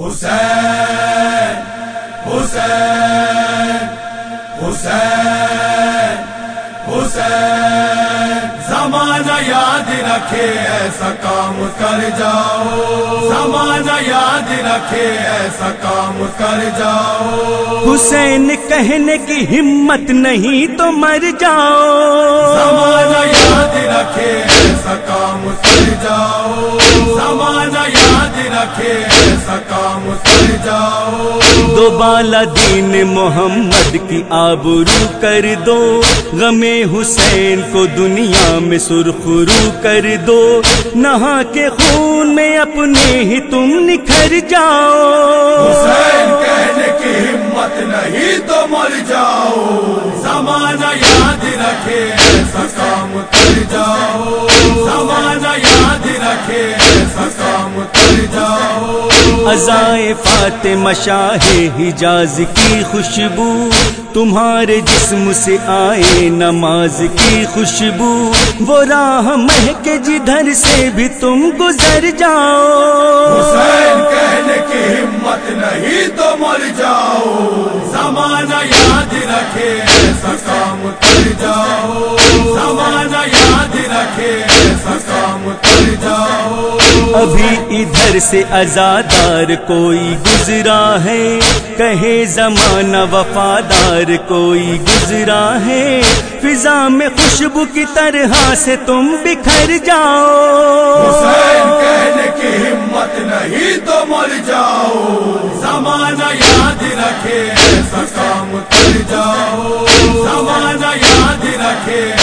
حسین حسین حسین حسین زمانہ یاد رکھے ایسا کام کر جاؤ۔ زمانہ یاد رکھے ایسا کام کر جاؤ۔ حسین کہنے کی ہمت نہیں تو مر جاؤ۔ زمانہ یاد رکھے ایسا کام کر جاؤ۔ زمانہ یاد رکھے دو بالا دین محمد کی آبرو کر دو۔ غم حسین کو دنیا میں سرخرو کر دو۔ نہا کے خون میں اپنے ہی تم نکھر جاؤ۔ حسین کہنے کی ہمت نہیں تو مر جاؤ۔ زمانہ یاد رکھے ایسا کام کر جاؤ۔ زمانہ یاد رکھے ایسا کام کر ازائے فاطمہ شاہ حجاز کی خوشبو، تمہارے جسم سے آئے نماز کی خوشبو۔ وہ راہ مہک جدھر سے بھی تم گزر جاؤ۔ حسین کہنے کی ہمت نہیں تو مر جاؤ۔ زمانہ یاد رکھے، ایسا کام کر جاؤ۔ زمانہ یاد رکھے۔ ابھی ادھر سے ازادار کوئی گزرا ہے؟ کہے زمانہ وفادار کوئی گزرا ہے؟ فضا میں خوشبو کی طرح سے تم بکھر جاؤ۔ حسین کہنے کی ہمت نہیں تو مر جاؤ۔ زمانہ یاد رکھے، ایسا کام کر جاؤ۔ زمانہ یاد رکھے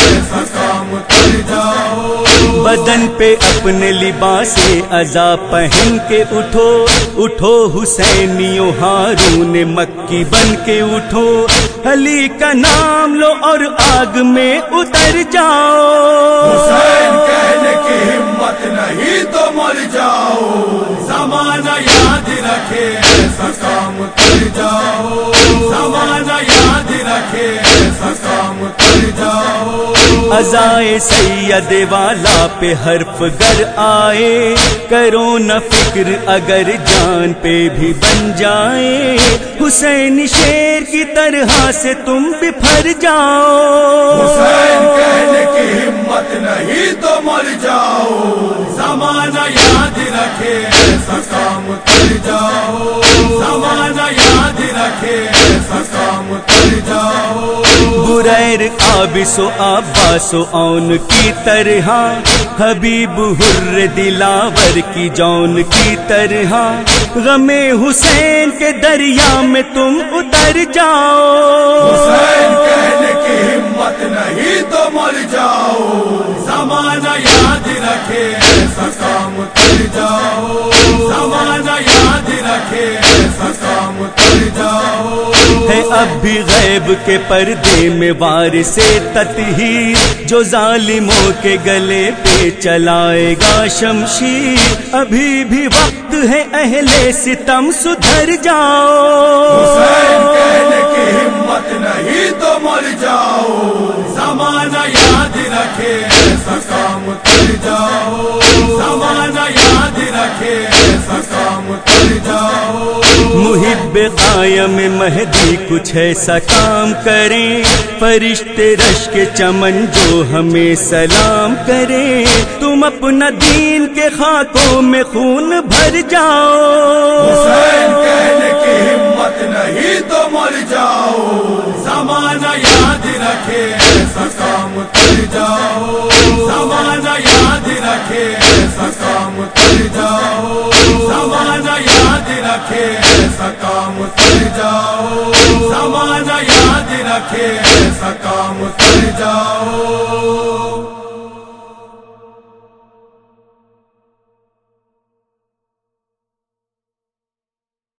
بدن پہ اپنے لباس ازا پہن کے اٹھو اٹھو حسینیوں ہارون مکی بن کے اٹھو۔ علی کا نام لو اور آگ میں اتر جاؤ۔ حسین کہنے کی ہمت نہیں تو مر جاؤ۔ زمانہ یاد رکھے ایسا کام کر جاؤ۔ زمانہ یاد رکھے ایسا کام کر جاؤ۔ ازائے سید والا پہ حرف گر آئے۔ کرو نہ فکر اگر جان پہ بھی بن جائے۔ حسین شیر کی طرح سے تم بفر جاؤ۔ حسین کہنے کی ہمت نہیں تو مر جاؤ۔ زمانہ یاد رکھے ایسا کام کر جاؤ۔ زمانہ یاد رکھے ایسا کام کر جاؤ۔ بریر آبس و عباس و اون کی طرح۔ حبیب حر دلاور کی جون کی طرح۔ غم حسین کے دریا میں تم اتر جاؤ۔ حسین کہنے کی ہمت نہیں تو مر جاؤ۔ زمانہ یاد رکھے ایسا کام کر جاؤ۔ زمانہ یاد رکھے ایسا کام کر بھی غیب کے پردے میں وار سے تطہیر، جو ظالموں کے گلے پہ چلائے گا شمشیر۔ ابھی بھی وقت ہے اہل ستم سدھر جاؤ۔ کہنے کی ہمت نہیں تو مر جاؤ۔ زمانہ یاد رکھے ایسا کام محب قائم مہدی کچھ ایسا کام کریں۔ فرشتے رش کے چمن جو ہمیں سلام کریں۔ تم اپنا دین کے خاکوں میں خون بھر جاؤ۔ حسین کہنے کی ہمت نہیں تو مر جاؤ۔ زمانہ یاد رکھے ایسا کام کر جاؤ۔ زمانہ یاد رکھے ایسا کام کر جاؤ۔ زمانہ یاد رکھے